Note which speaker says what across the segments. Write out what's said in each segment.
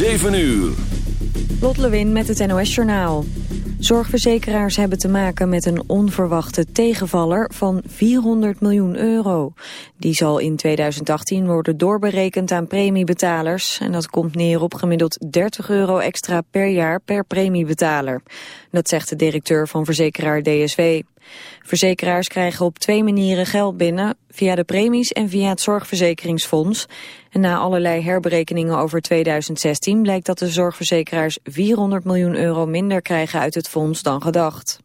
Speaker 1: 7 uur.
Speaker 2: Lot Lewin met het NOS Journaal. Zorgverzekeraars hebben te maken met een onverwachte tegenvaller van 400 miljoen euro. Die zal in 2018 worden doorberekend aan premiebetalers. En dat komt neer op gemiddeld 30 euro extra per jaar per premiebetaler. Dat zegt de directeur van verzekeraar DSW. Verzekeraars krijgen op twee manieren geld binnen, via de premies en via het zorgverzekeringsfonds. En na allerlei herberekeningen over 2016 blijkt dat de zorgverzekeraars 400 miljoen euro minder krijgen uit het fonds dan gedacht.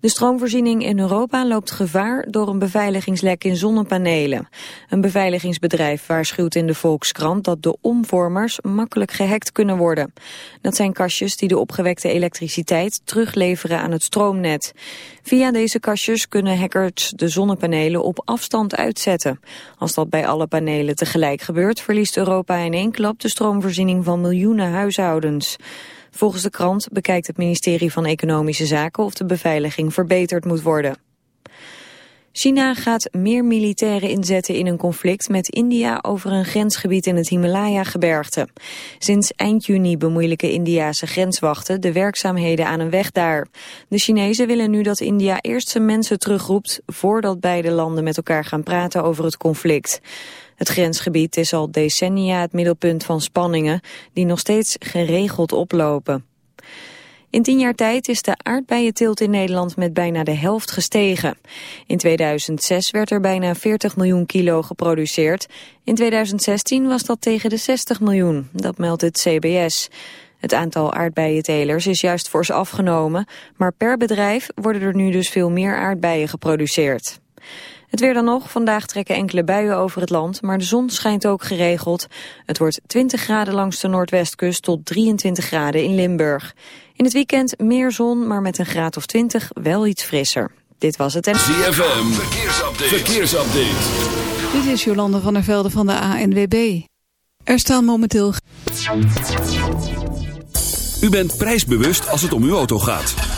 Speaker 2: De stroomvoorziening in Europa loopt gevaar door een beveiligingslek in zonnepanelen. Een beveiligingsbedrijf waarschuwt in de Volkskrant dat de omvormers makkelijk gehackt kunnen worden. Dat zijn kastjes die de opgewekte elektriciteit terugleveren aan het stroomnet. Via deze kastjes kunnen hackers de zonnepanelen op afstand uitzetten. Als dat bij alle panelen tegelijk gebeurt, verliest Europa in één klap de stroomvoorziening van miljoenen huishoudens. Volgens de krant bekijkt het ministerie van Economische Zaken of de beveiliging verbeterd moet worden. China gaat meer militairen inzetten in een conflict met India over een grensgebied in het Himalaya-gebergte. Sinds eind juni bemoeilijken Indiase grenswachten de werkzaamheden aan een weg daar. De Chinezen willen nu dat India eerst zijn mensen terugroept voordat beide landen met elkaar gaan praten over het conflict. Het grensgebied is al decennia het middelpunt van spanningen die nog steeds geregeld oplopen. In tien jaar tijd is de aardbeienteelt in Nederland met bijna de helft gestegen. In 2006 werd er bijna 40 miljoen kilo geproduceerd. In 2016 was dat tegen de 60 miljoen, dat meldt het CBS. Het aantal aardbeientelers is juist fors afgenomen, maar per bedrijf worden er nu dus veel meer aardbeien geproduceerd. Het weer dan nog. Vandaag trekken enkele buien over het land, maar de zon schijnt ook geregeld. Het wordt 20 graden langs de noordwestkust tot 23 graden in Limburg. In het weekend meer zon, maar met een graad of 20 wel iets frisser. Dit was het en...
Speaker 1: ZFM, verkeersupdate. verkeersupdate.
Speaker 3: Dit is Jolande van der Velde van de ANWB. Er staan momenteel...
Speaker 1: U bent prijsbewust als het om uw auto gaat.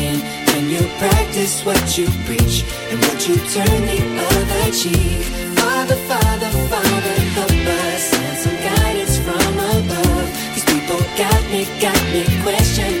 Speaker 4: You practice what you preach and what you turn the other cheek. Father, Father, Father, help us send some guidance from above. These people got me, got me questioning.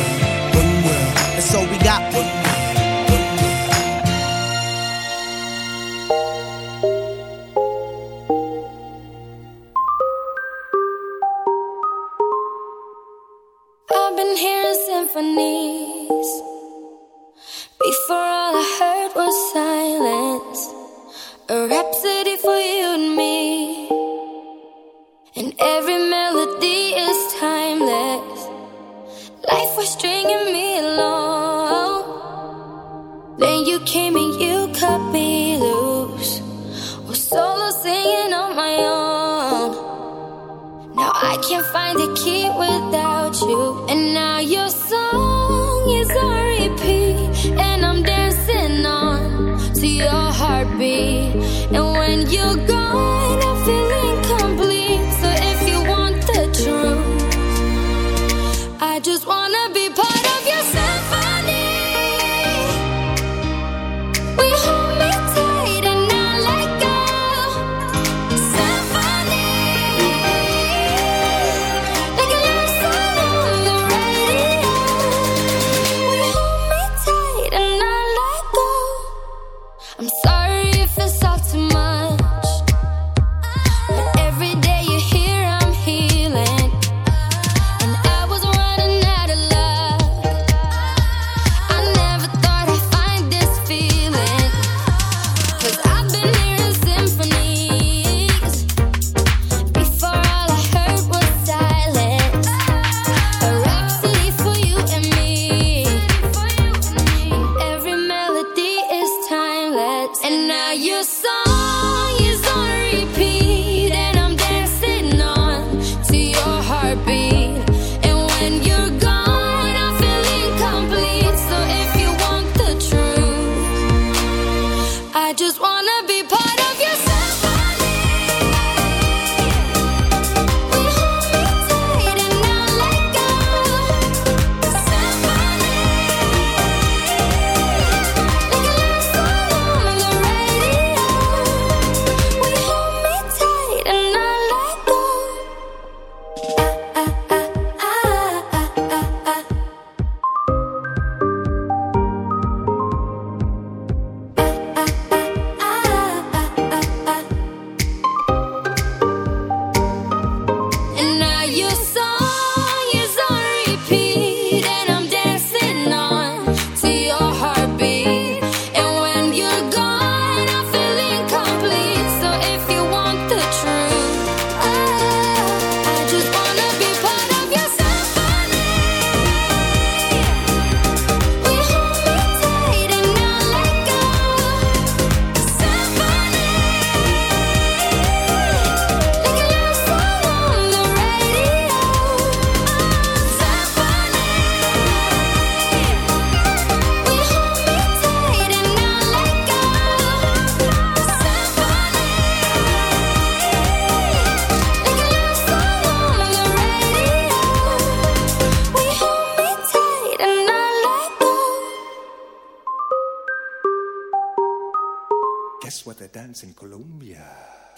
Speaker 3: dance in Colombia.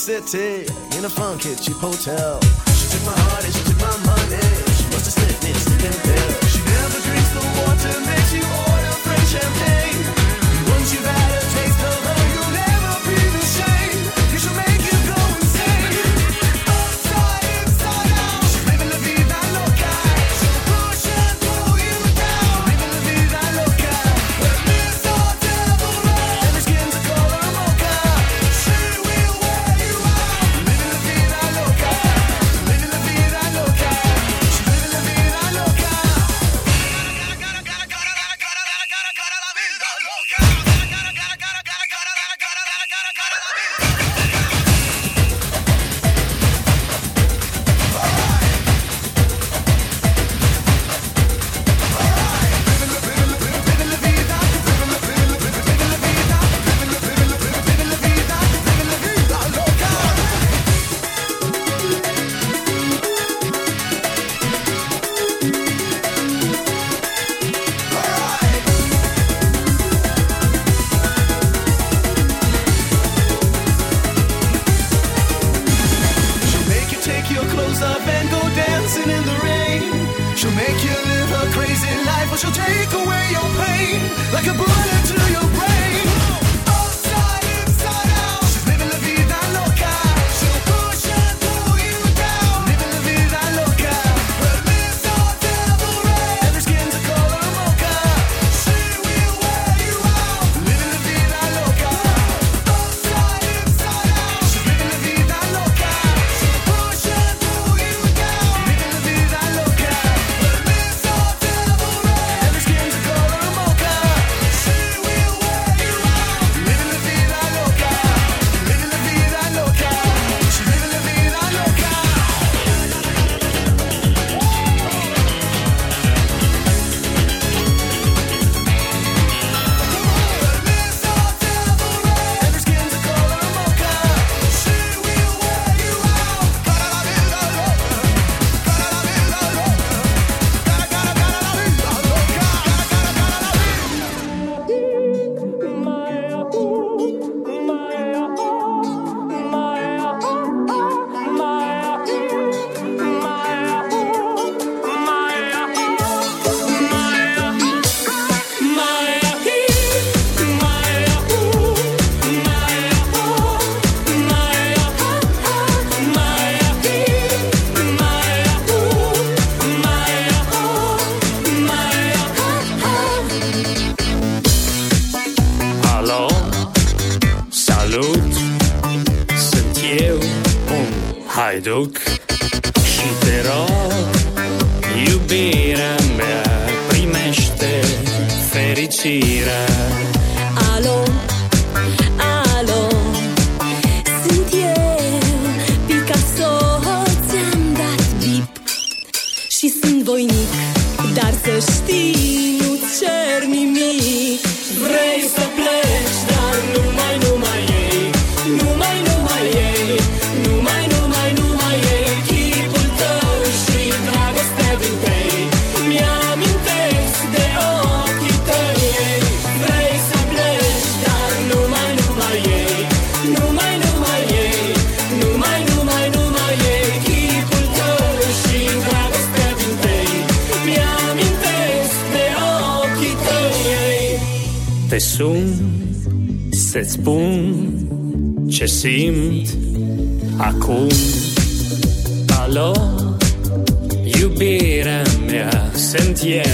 Speaker 3: City in a fun kitchen hotel.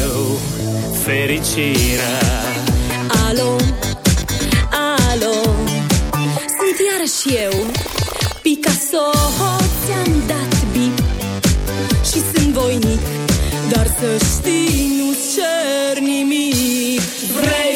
Speaker 5: tău
Speaker 6: fericirea.
Speaker 5: Alo, alo, sunt iarăși eu Picasso, ți-am dat bip Și sunt voinic, dar să știi, nu-ți cer nimic. Vrei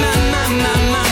Speaker 7: My, my, my, my,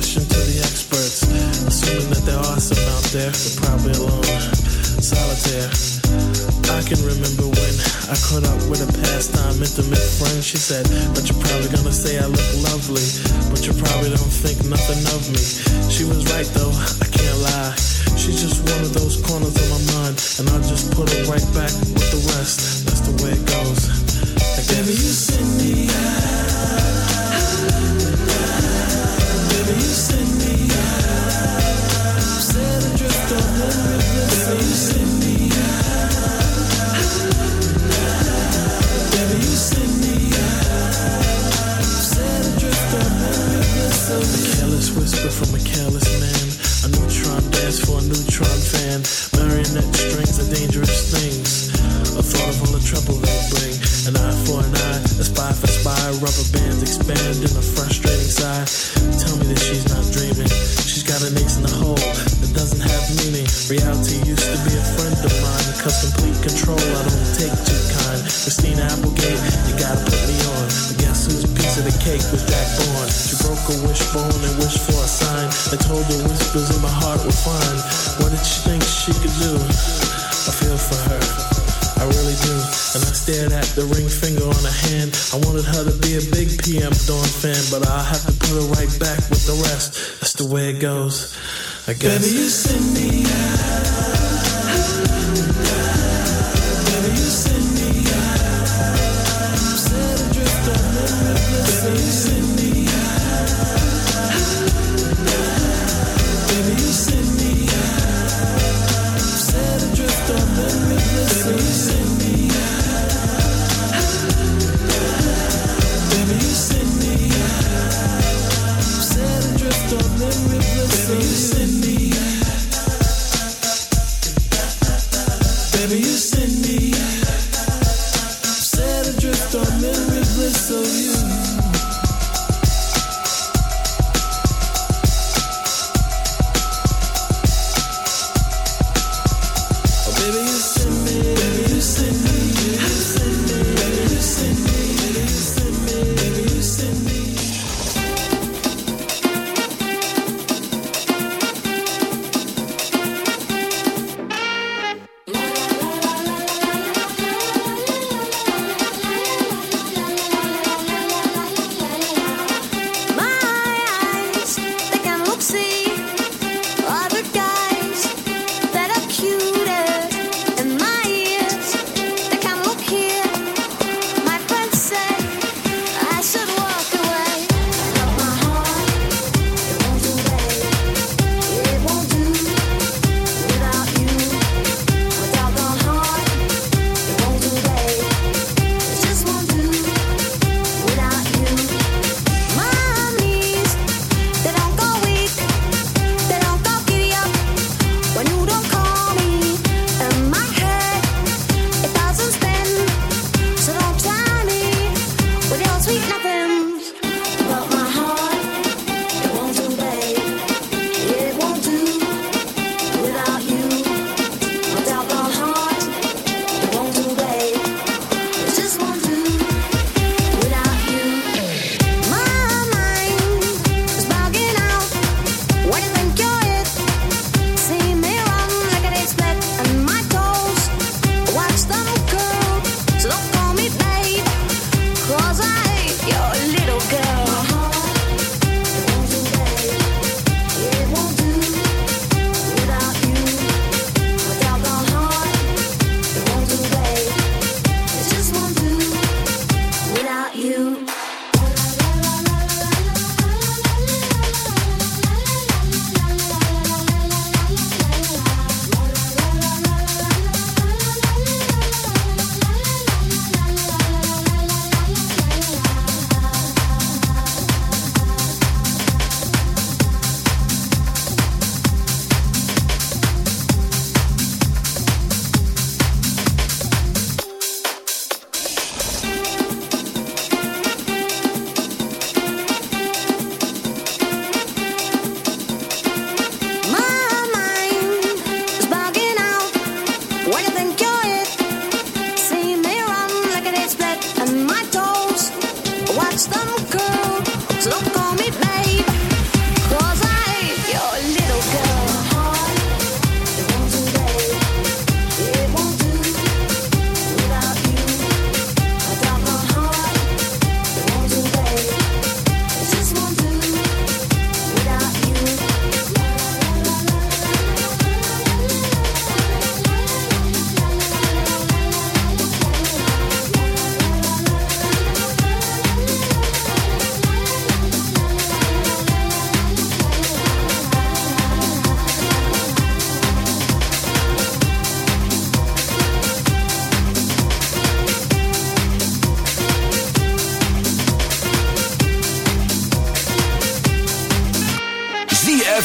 Speaker 8: question to the experts. Assuming that there are some out there, they're probably alone, solitaire. I can remember when I caught up with a pastime intimate friend. She said, But you're probably gonna say I look lovely, but you probably don't think nothing of me. She was right though, I can't lie. She's just one of those corners of my mind, and I just put her right back with the rest. That's the way it goes. Baby, you Rubber bands expand in a frustrating sigh. Tell me that she's not dreaming. She's got an ace in the hole that doesn't have meaning. Reality used to be a friend of mine. Cause complete control I don't take too kind. Christina Applegate, you gotta put me on. But guess whose piece of the cake was Jack Bourne? She broke a wishbone and wished for a sign. I told her whispers in my heart were fine.
Speaker 3: Baby, you send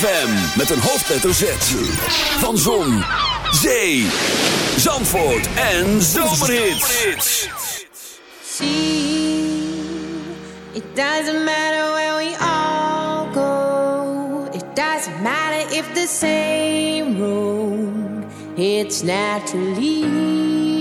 Speaker 1: ZFM met een hoofdletter Z. Van Zon, Zee, Zandvoort en Zomerhits.
Speaker 9: See, it doesn't matter where we all go. It doesn't matter if the same road. It's naturally.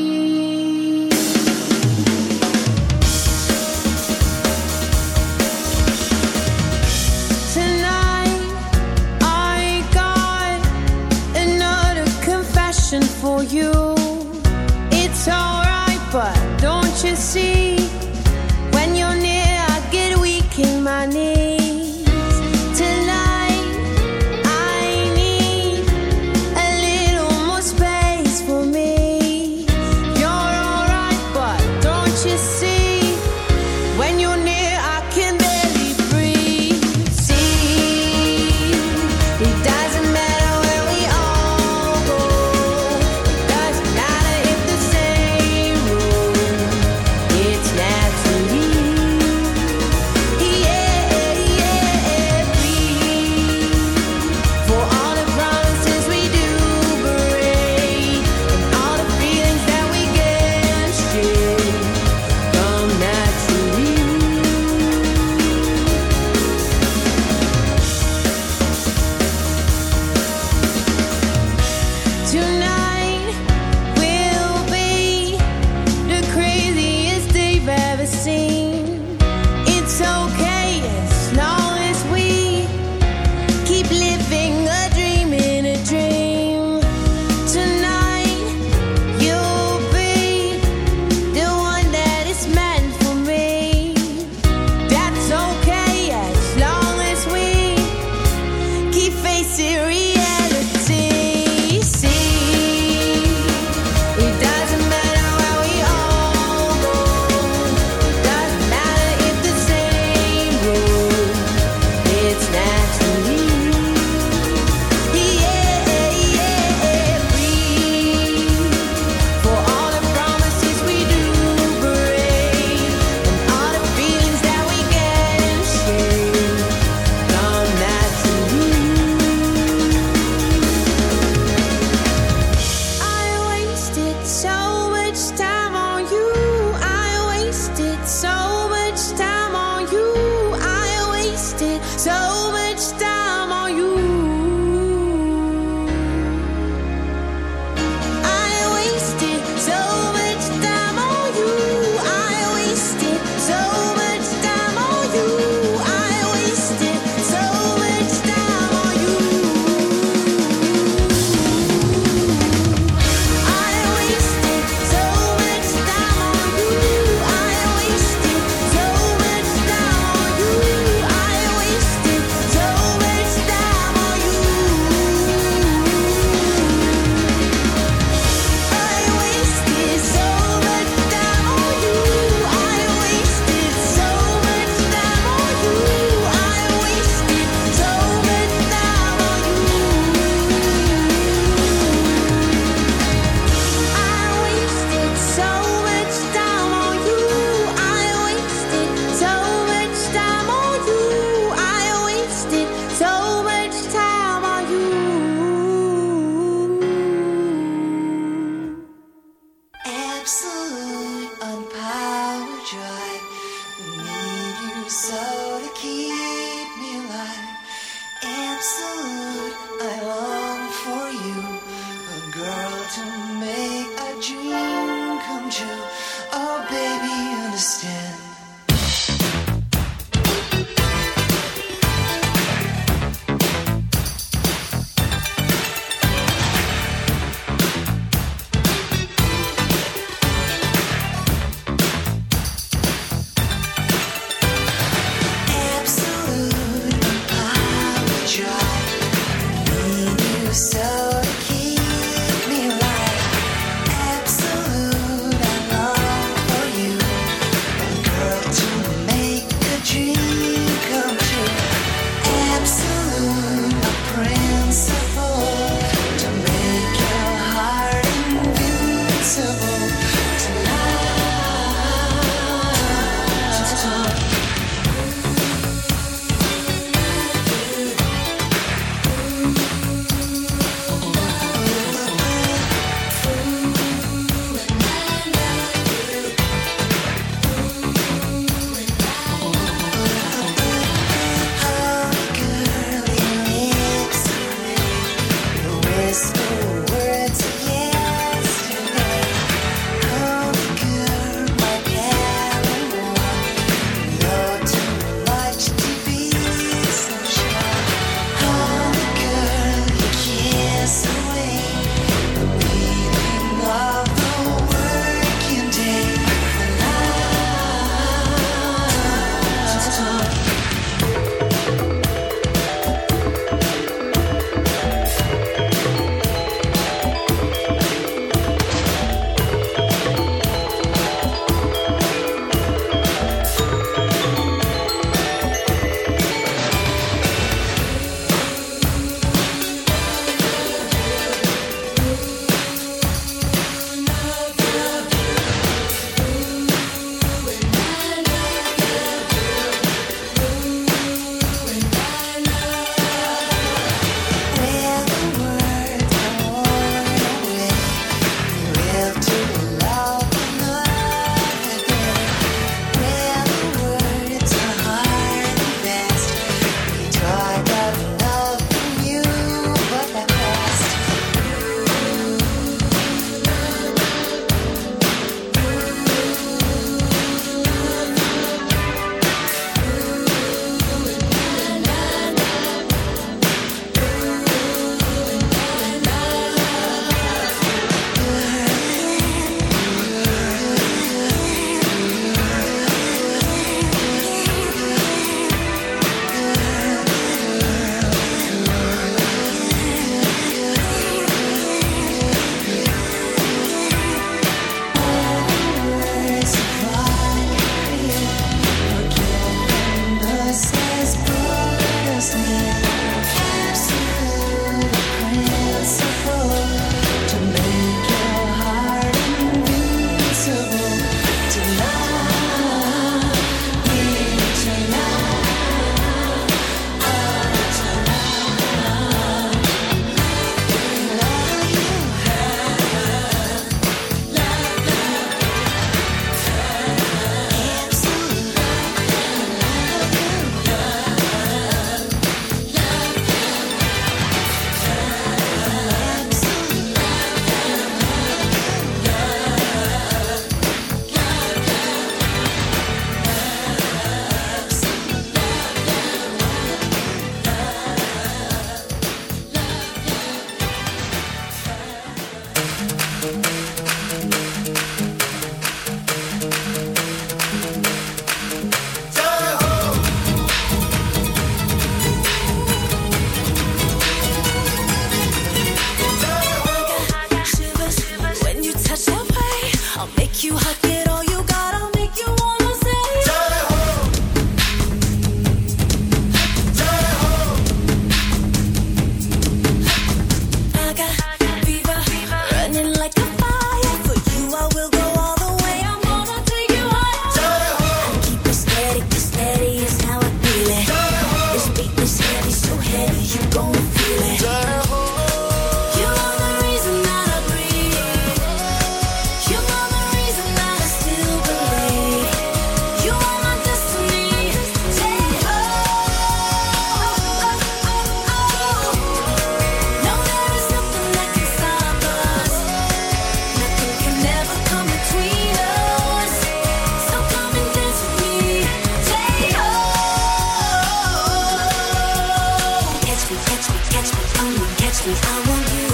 Speaker 4: Catch me, catch me, I want, me, I want you.